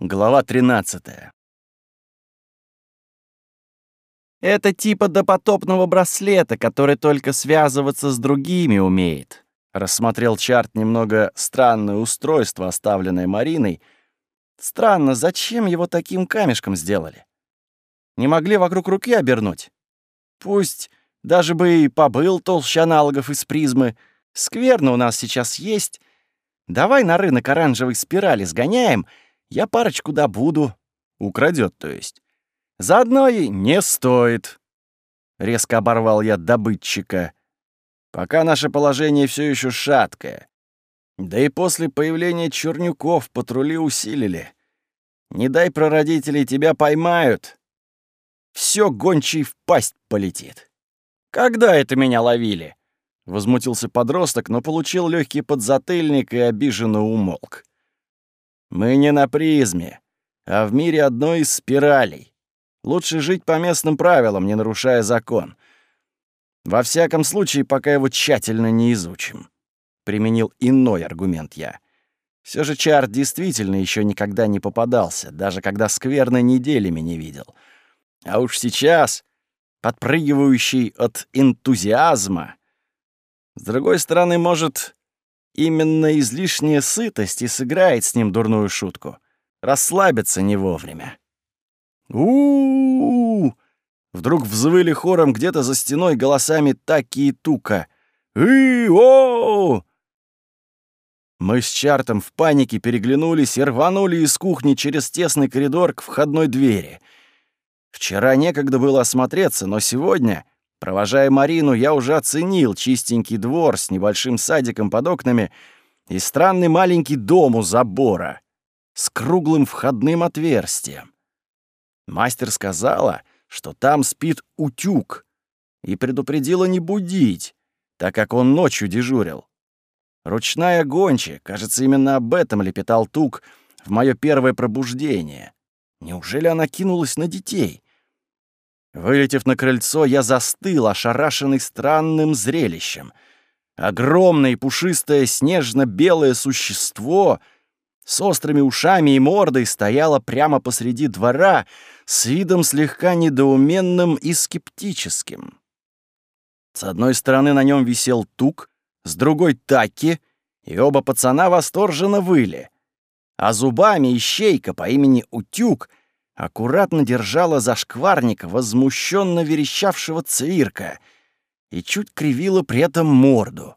Глава 13. Это типа допотопного браслета, который только связываться с другими умеет. Рассмотрел чарт немного странное устройство, оставленное Мариной. Странно, зачем его таким камешком сделали? Не могли вокруг руки обернуть? Пусть даже бы и побыл толще аналогов из призмы. Скверно у нас сейчас есть. Давай на рынок оранжевой спирали сгоняем — я парочку добуду. Украдет, то есть. Заодно и не стоит. Резко оборвал я добытчика. Пока наше положение все еще шаткое. Да и после появления чернюков патрули усилили. Не дай прародителей тебя поймают. Все гончий в пасть полетит. Когда это меня ловили? Возмутился подросток, но получил легкий подзатыльник и обиженно умолк. Мы не на призме, а в мире одной из спиралей. Лучше жить по местным правилам, не нарушая закон. Во всяком случае, пока его тщательно не изучим. Применил иной аргумент я. Все же Чар действительно еще никогда не попадался, даже когда скверно неделями не видел. А уж сейчас, подпрыгивающий от энтузиазма, с другой стороны, может, Именно излишняя сытость и сыграет с ним дурную шутку. Расслабиться не вовремя. у у Вдруг взвыли хором где-то за стеной голосами Таки и Тука. «И-о!» Мы с Чартом в панике переглянулись и рванули из кухни через тесный коридор к входной двери. Вчера некогда было осмотреться, но сегодня Провожая Марину, я уже оценил чистенький двор с небольшим садиком под окнами и странный маленький дом у забора с круглым входным отверстием. Мастер сказала, что там спит утюг, и предупредила не будить, так как он ночью дежурил. Ручная гончая, кажется, именно об этом лепетал Тук в мое первое пробуждение. Неужели она кинулась на детей? Вылетев на крыльцо, я застыл, ошарашенный странным зрелищем. Огромное пушистое снежно-белое существо с острыми ушами и мордой стояло прямо посреди двора с видом слегка недоуменным и скептическим. С одной стороны на нем висел тук, с другой — таки, и оба пацана восторженно выли. А зубами ищейка по имени Утюг — аккуратно держала за шкварник возмущенно верещавшего цвирка и чуть кривила при этом морду.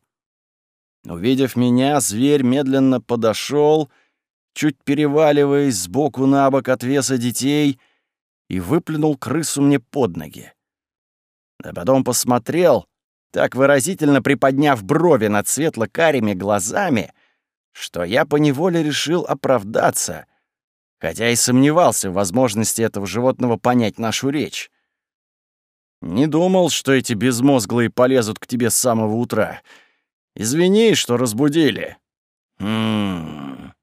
Увидев меня, зверь медленно подошел, чуть переваливаясь сбоку на бок от веса детей, и выплюнул крысу мне под ноги. А потом посмотрел, так выразительно приподняв брови над светло-карими глазами, что я поневоле решил оправдаться хотя и сомневался в возможности этого животного понять нашу речь. Не думал, что эти безмозглые полезут к тебе с самого утра. Извини, что разбудили. Хм.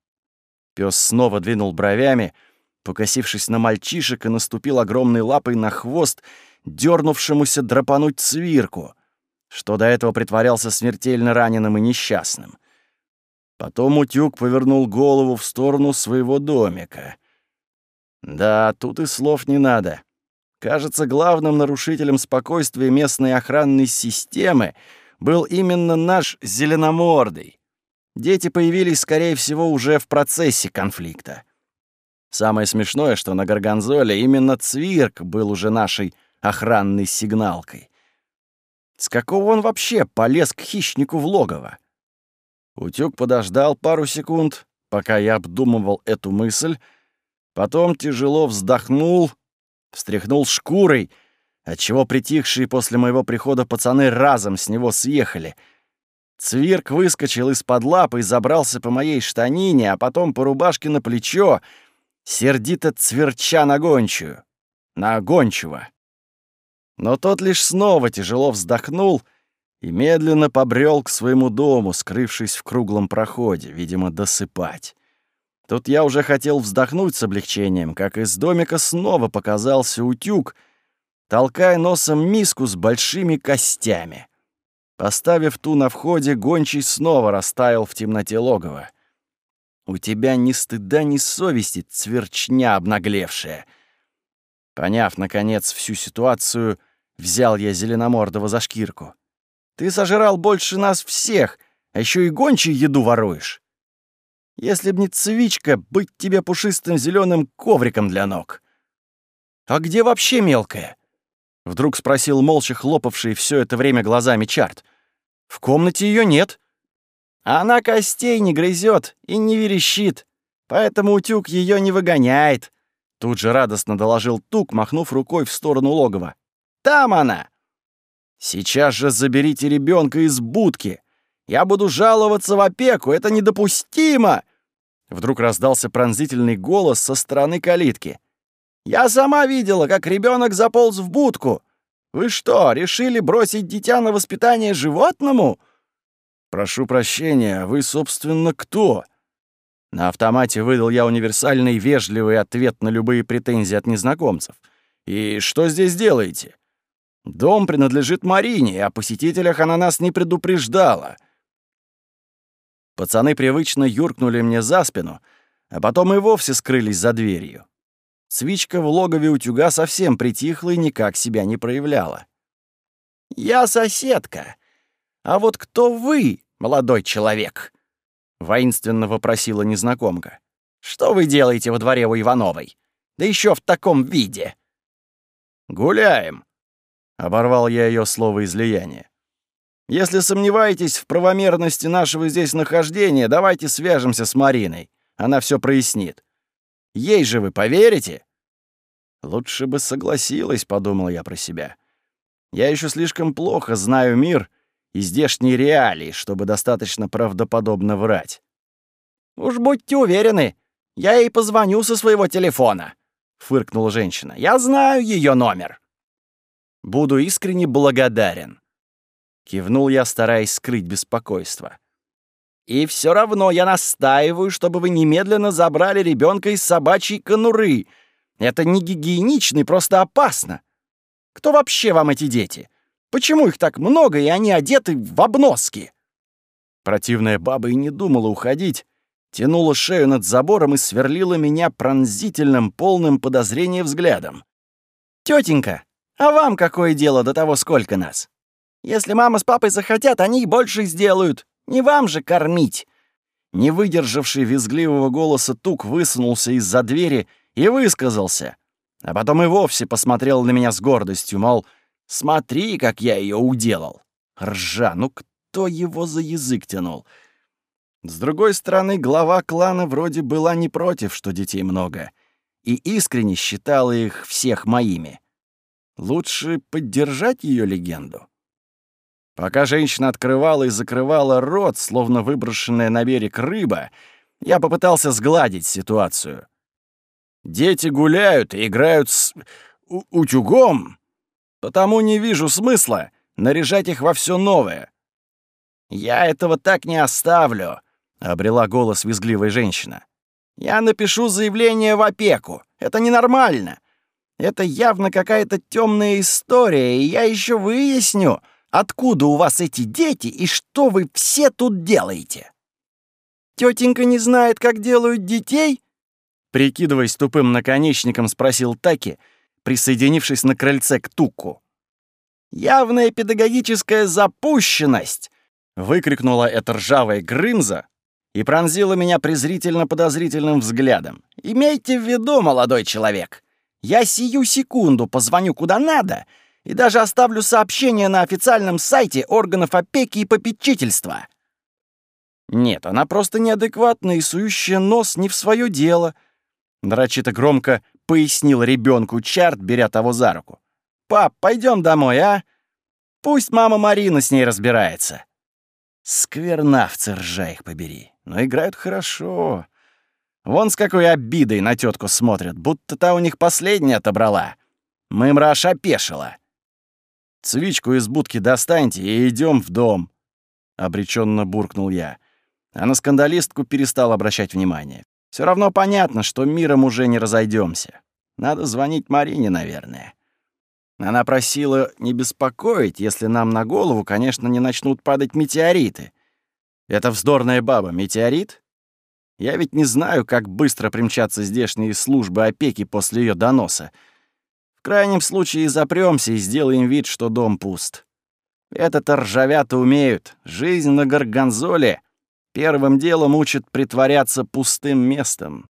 Пёс снова двинул бровями, покосившись на мальчишек, и наступил огромной лапой на хвост, дернувшемуся драпануть цвирку, что до этого притворялся смертельно раненым и несчастным. Потом утюг повернул голову в сторону своего домика. Да, тут и слов не надо. Кажется, главным нарушителем спокойствия местной охранной системы был именно наш зеленомордый. Дети появились, скорее всего, уже в процессе конфликта. Самое смешное, что на Гарганзоле именно Цвирк был уже нашей охранной сигналкой. С какого он вообще полез к хищнику в логово? Утюг подождал пару секунд, пока я обдумывал эту мысль, потом тяжело вздохнул, встряхнул шкурой, отчего притихшие после моего прихода пацаны разом с него съехали. Цвирк выскочил из-под лапы и забрался по моей штанине, а потом по рубашке на плечо, сердито цверча на гончую, на гончего. Но тот лишь снова тяжело вздохнул — и медленно побрел к своему дому, скрывшись в круглом проходе, видимо, досыпать. Тут я уже хотел вздохнуть с облегчением, как из домика снова показался утюг, толкая носом миску с большими костями. Поставив ту на входе, гончий снова растаял в темноте логова. У тебя ни стыда, ни совести, цверчня обнаглевшая. Поняв, наконец, всю ситуацию, взял я Зеленомордова за шкирку. Ты сожрал больше нас всех, а еще и гончей еду воруешь. Если б не цвичка, быть тебе пушистым зеленым ковриком для ног. А где вообще мелкая? Вдруг спросил молча хлопавший все это время глазами Чарт. В комнате ее нет. Она костей не грызет и не верещит, поэтому утюг ее не выгоняет. Тут же радостно доложил Тук, махнув рукой в сторону логова. Там она. Сейчас же заберите ребенка из будки. Я буду жаловаться в опеку, это недопустимо. Вдруг раздался пронзительный голос со стороны калитки. Я сама видела, как ребенок заполз в будку. Вы что, решили бросить дитя на воспитание животному? Прошу прощения, вы, собственно, кто? На автомате выдал я универсальный вежливый ответ на любые претензии от незнакомцев. И что здесь делаете? Дом принадлежит Марине, о посетителях она нас не предупреждала. Пацаны привычно юркнули мне за спину, а потом и вовсе скрылись за дверью. Свичка в логове утюга совсем притихла и никак себя не проявляла. «Я соседка. А вот кто вы, молодой человек?» — воинственно вопросила незнакомка. «Что вы делаете во дворе у Ивановой? Да еще в таком виде!» «Гуляем!» — оборвал я ее слово излияния. «Если сомневаетесь в правомерности нашего здесь нахождения, давайте свяжемся с Мариной. Она все прояснит. Ей же вы поверите?» «Лучше бы согласилась», — подумал я про себя. «Я еще слишком плохо знаю мир и здешние реалии, чтобы достаточно правдоподобно врать». «Уж будьте уверены, я ей позвоню со своего телефона», — фыркнула женщина. «Я знаю ее номер». «Буду искренне благодарен», — кивнул я, стараясь скрыть беспокойство. И все равно я настаиваю, чтобы вы немедленно забрали ребенка из собачьей конуры. Это не гигиенично и просто опасно. Кто вообще вам эти дети? Почему их так много, и они одеты в обноски?» Противная баба и не думала уходить, тянула шею над забором и сверлила меня пронзительным, полным подозрения взглядом. «Тётенька, а вам какое дело до того, сколько нас? Если мама с папой захотят, они больше сделают. Не вам же кормить!» Не выдержавший визгливого голоса Тук высунулся из-за двери и высказался. А потом и вовсе посмотрел на меня с гордостью, мол, «Смотри, как я ее уделал!» Ржа, ну кто его за язык тянул? С другой стороны, глава клана вроде была не против, что детей много, и искренне считала их всех моими. Лучше поддержать ее легенду. Пока женщина открывала и закрывала рот, словно выброшенная на берег рыба, я попытался сгладить ситуацию. Дети гуляют и играют с утюгом, потому не вижу смысла наряжать их во все новое. «Я этого так не оставлю», — обрела голос визгливой женщина. «Я напишу заявление в опеку. Это ненормально. Это явно какая-то темная история, и я еще выясню, Откуда у вас эти дети и что вы все тут делаете? Тетенька не знает, как делают детей? Прикидываясь тупым наконечником, спросил Таки, присоединившись на крыльце к Туку. «Явная педагогическая запущенность!» — выкрикнула эта ржавая Грымза и пронзила меня презрительно-подозрительным взглядом. «Имейте в виду, молодой человек, я сию секунду позвоню куда надо — и даже оставлю сообщение на официальном сайте органов опеки и попечительства. Нет, она просто неадекватна и сующая нос не в свое дело. Нарочито громко пояснил ребенку Чарт, беря того за руку. «Пап, пойдем домой, а? Пусть мама Марина с ней разбирается». Сквернавцы, ржа их побери. Но играют хорошо. Вон с какой обидой на тетку смотрят, будто та у них последняя отобрала. Мымраш опешила. Цвичку из будки достаньте и идем в дом», — обреченно буркнул я. А на скандалистку перестал обращать внимание. Все равно понятно, что миром уже не разойдемся. Надо звонить Марине, наверное. Она просила не беспокоить, если нам на голову, конечно, не начнут падать метеориты. Это вздорная баба, метеорит? Я ведь не знаю, как быстро примчатся здешние службы опеки после ее доноса. В крайнем случае запремся и сделаем вид, что дом пуст. Это-то ржавята умеют. Жизнь на Гарганзоле первым делом учит притворяться пустым местом.